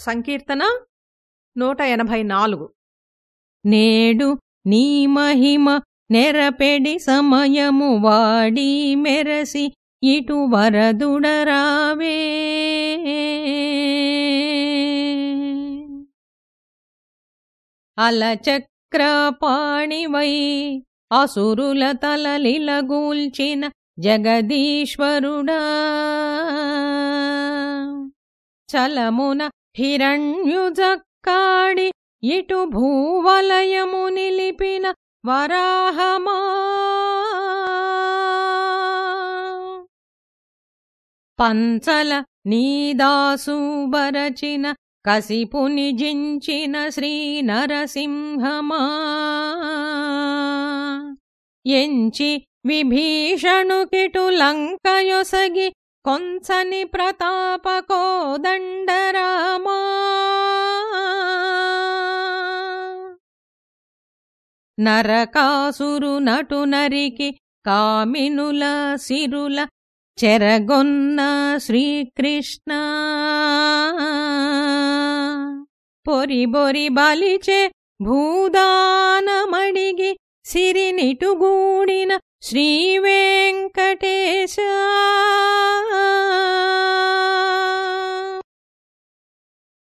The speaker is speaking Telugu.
సంకీర్తన నూట ఎనభై నాలుగు నేడు నీ మహిమ నెరపెడి సమయము వాడి మెరసి ఇటు వరదుడరావే. అలచక్రపాణివై అసురుల తలలిలగూల్చిన జగదీశ్వరుడా. చలమున హిరణ్యుజక్కాడి ఇటు భూవలయము నిలిపిన వరాహమా. పంచల నీదాసూబరచిన కసిపునిజించిన కసిపుని జించిన శ్రీ నరసింహమా ఎంచి విభీషణుకిటు లంకయొసగి కొంచని ప్రతాపకోదండర నరకాసురు నటు నరికి కామినుల సిరుల చెరగొన్న శ్రీకృష్ణ. పొరి బొరి బలిచే భూదానమడిగి సిరినిటుగూడిన శ్రీవేంకటేశ.